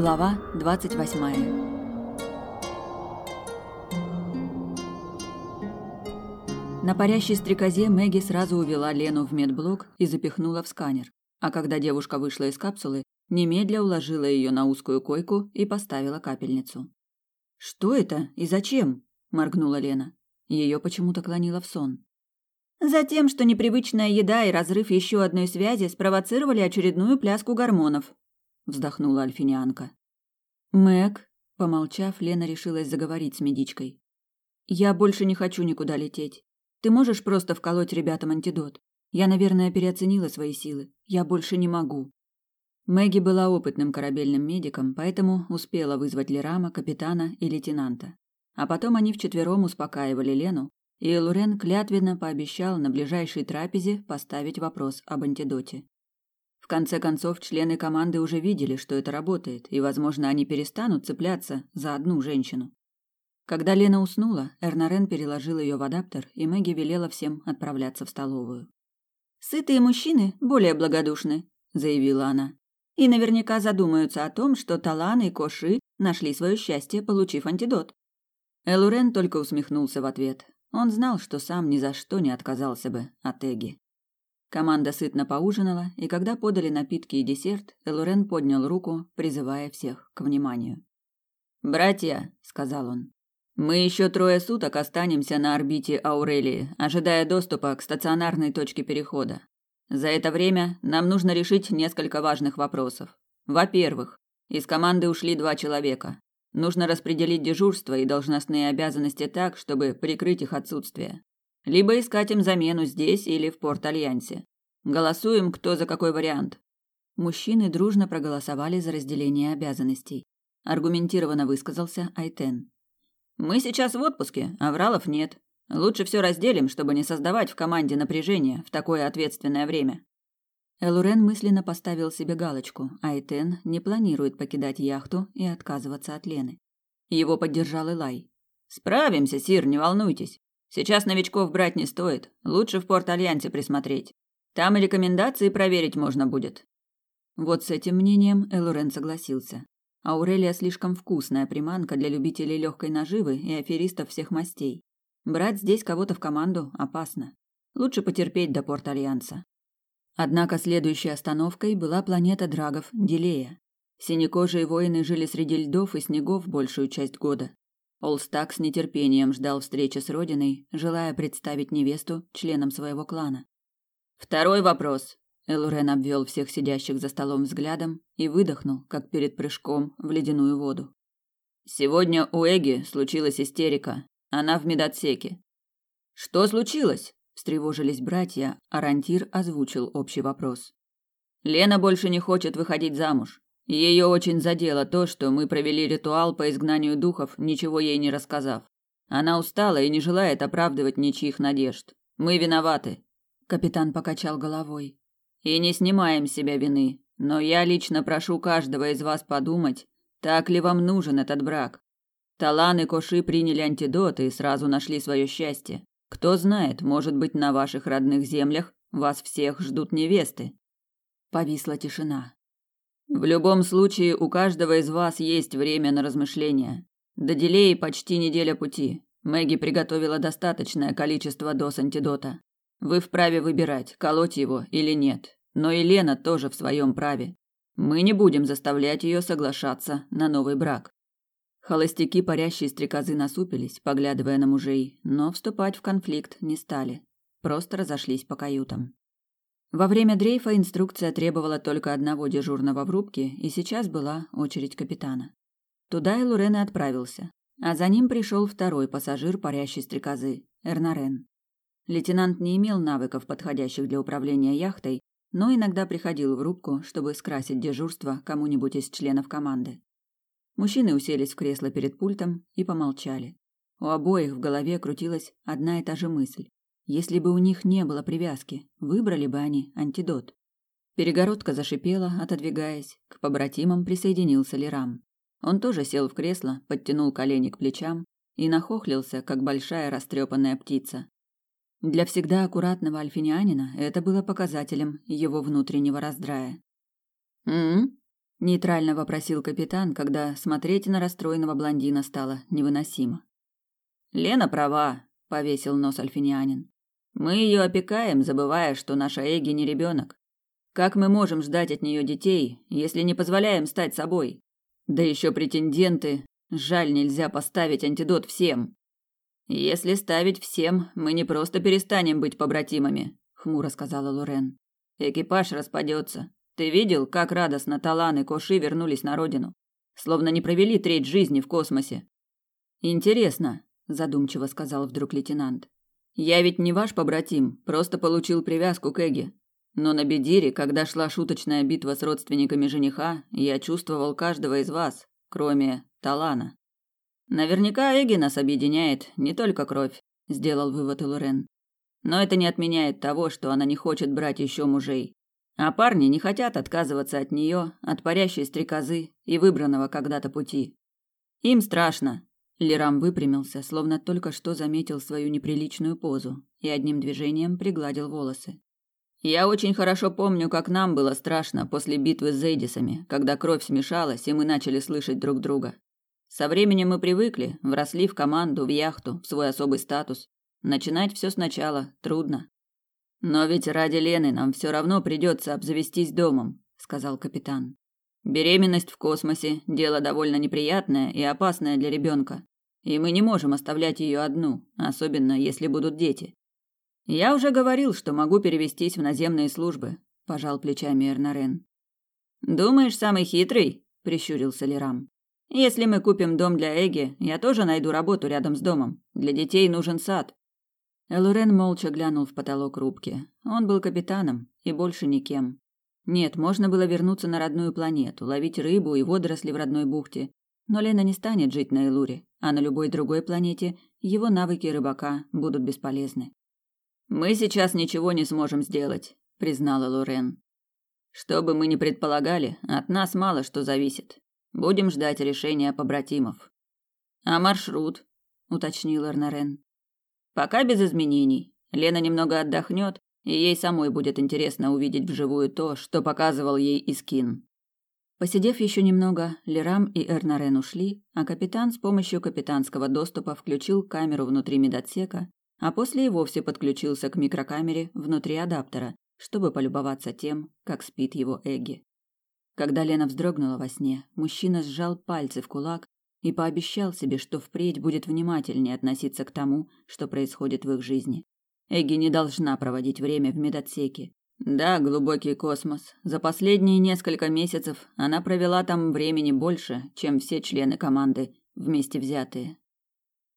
Глава 28. На парящей стрекозе Мэгги сразу увела Лену в медблок и запихнула в сканер. А когда девушка вышла из капсулы, немедля уложила ее на узкую койку и поставила капельницу. «Что это и зачем?» – моргнула Лена. Ее почему-то клонило в сон. Затем, что непривычная еда и разрыв еще одной связи спровоцировали очередную пляску гормонов, вздохнула альфинианка. Мэг, помолчав, Лена решилась заговорить с медичкой. Я больше не хочу никуда лететь. Ты можешь просто вколоть ребятам антидот? Я, наверное, переоценила свои силы. Я больше не могу. Мэгги была опытным корабельным медиком, поэтому успела вызвать Лерама, капитана и лейтенанта. А потом они вчетвером успокаивали Лену, и Лурен клятвенно пообещал на ближайшей трапезе поставить вопрос об антидоте. Конце концов, члены команды уже видели, что это работает, и, возможно, они перестанут цепляться за одну женщину. Когда Лена уснула, Эрнарен переложил ее в адаптер, и Мэгги велела всем отправляться в столовую. «Сытые мужчины более благодушны», — заявила она. «И наверняка задумаются о том, что Талан и Коши нашли свое счастье, получив антидот». Элурен только усмехнулся в ответ. Он знал, что сам ни за что не отказался бы от Эги. Команда сытно поужинала, и когда подали напитки и десерт, Элурен поднял руку, призывая всех к вниманию. «Братья», — сказал он, — «мы еще трое суток останемся на орбите Аурелии, ожидая доступа к стационарной точке перехода. За это время нам нужно решить несколько важных вопросов. Во-первых, из команды ушли два человека. Нужно распределить дежурство и должностные обязанности так, чтобы прикрыть их отсутствие. Либо искать им замену здесь или в Порт-Альянсе. Голосуем, кто за какой вариант. Мужчины дружно проголосовали за разделение обязанностей. Аргументированно высказался Айтен. Мы сейчас в отпуске, а Вралов нет. Лучше все разделим, чтобы не создавать в команде напряжения в такое ответственное время. Элурен мысленно поставил себе галочку, а Этен не планирует покидать яхту и отказываться от Лены. Его поддержал Элай. «Справимся, Сир, не волнуйтесь. Сейчас новичков брать не стоит. Лучше в Порт-Альянсе присмотреть. Там и рекомендации проверить можно будет». Вот с этим мнением Элурен согласился. Аурелия слишком вкусная приманка для любителей легкой наживы и аферистов всех мастей. Брать здесь кого-то в команду опасно. Лучше потерпеть до Порт-Альянса. Однако следующей остановкой была планета Драгов, Дилея. Синекожие воины жили среди льдов и снегов большую часть года. Олстак с нетерпением ждал встречи с родиной, желая представить невесту членам своего клана. Второй вопрос. Элурен обвел всех сидящих за столом взглядом и выдохнул, как перед прыжком в ледяную воду. Сегодня у Эги случилась истерика. Она в медотсеке. Что случилось? встревожились братья, а Рантир озвучил общий вопрос. Лена больше не хочет выходить замуж. Ее очень задело то, что мы провели ритуал по изгнанию духов, ничего ей не рассказав. Она устала и не желает оправдывать ничьих надежд. Мы виноваты. Капитан покачал головой. И не снимаем с себя вины, но я лично прошу каждого из вас подумать, так ли вам нужен этот брак. Талан и Коши приняли антидот и сразу нашли свое счастье. Кто знает, может быть, на ваших родных землях вас всех ждут невесты. Повисла тишина. В любом случае, у каждого из вас есть время на размышления. До Дилеи почти неделя пути. Мэгги приготовила достаточное количество доз антидота. Вы вправе выбирать, колоть его или нет. Но и Лена тоже в своем праве. Мы не будем заставлять ее соглашаться на новый брак. Холостяки, парящие стрекозы, насупились, поглядывая на мужей, но вступать в конфликт не стали. Просто разошлись по каютам. Во время дрейфа инструкция требовала только одного дежурного в рубке, и сейчас была очередь капитана. Туда и Лурен и отправился, а за ним пришел второй пассажир парящей стрекозы – Эрнарен. Лейтенант не имел навыков, подходящих для управления яхтой, но иногда приходил в рубку, чтобы скрасить дежурство кому-нибудь из членов команды. Мужчины уселись в кресло перед пультом и помолчали. У обоих в голове крутилась одна и та же мысль. Если бы у них не было привязки, выбрали бы они антидот. Перегородка зашипела, отодвигаясь. К побратимам присоединился Лерам. Он тоже сел в кресло, подтянул колени к плечам и нахохлился, как большая растрепанная птица. Для всегда аккуратного альфинианина это было показателем его внутреннего раздрая. «М-м?» Нейтрально вопросил капитан, когда смотреть на расстроенного блондина стало невыносимо. Лена права, повесил нос альфинянин. Мы ее опекаем, забывая, что наша Эги не ребенок. Как мы можем ждать от нее детей, если не позволяем стать собой? Да еще претенденты. Жаль, нельзя поставить антидот всем. Если ставить всем, мы не просто перестанем быть побратимами, хмуро сказала Лорен. Экипаж распадется. Ты видел, как радостно Талан и Коши вернулись на родину? Словно не провели треть жизни в космосе. Интересно, задумчиво сказал вдруг лейтенант. Я ведь не ваш побратим, просто получил привязку к Эге. Но на Бедире, когда шла шуточная битва с родственниками жениха, я чувствовал каждого из вас, кроме Талана. Наверняка Эги нас объединяет не только кровь, сделал вывод Лорен. Но это не отменяет того, что она не хочет брать еще мужей. А парни не хотят отказываться от нее, от парящей стрекозы и выбранного когда-то пути. Им страшно. Лерам выпрямился, словно только что заметил свою неприличную позу и одним движением пригладил волосы. Я очень хорошо помню, как нам было страшно после битвы с Зейдисами, когда кровь смешалась, и мы начали слышать друг друга. Со временем мы привыкли, вросли в команду, в яхту, в свой особый статус. Начинать все сначала трудно. Но ведь ради Лены нам все равно придется обзавестись домом, сказал капитан. Беременность в космосе дело довольно неприятное и опасное для ребенка, и мы не можем оставлять ее одну, особенно если будут дети. Я уже говорил, что могу перевестись в наземные службы, пожал плечами Эрнарен. Думаешь, самый хитрый? прищурился Лерам. Если мы купим дом для Эги, я тоже найду работу рядом с домом. Для детей нужен сад. Элурен молча глянул в потолок рубки. Он был капитаном и больше никем. Нет, можно было вернуться на родную планету, ловить рыбу и водоросли в родной бухте. Но Лена не станет жить на Элуре, а на любой другой планете его навыки рыбака будут бесполезны. «Мы сейчас ничего не сможем сделать», — признала Лорен. «Что бы мы ни предполагали, от нас мало что зависит. Будем ждать решения побратимов». «А маршрут?» — уточнил Эрнарен. Пока без изменений. Лена немного отдохнет, и ей самой будет интересно увидеть вживую то, что показывал ей Искин. Посидев еще немного, Лерам и Эрнарен ушли, а капитан с помощью капитанского доступа включил камеру внутри медотсека, а после и вовсе подключился к микрокамере внутри адаптера, чтобы полюбоваться тем, как спит его Эгги. Когда Лена вздрогнула во сне, мужчина сжал пальцы в кулак и пообещал себе, что впредь будет внимательнее относиться к тому, что происходит в их жизни. Эгги не должна проводить время в медотсеке. Да, глубокий космос. За последние несколько месяцев она провела там времени больше, чем все члены команды вместе взятые.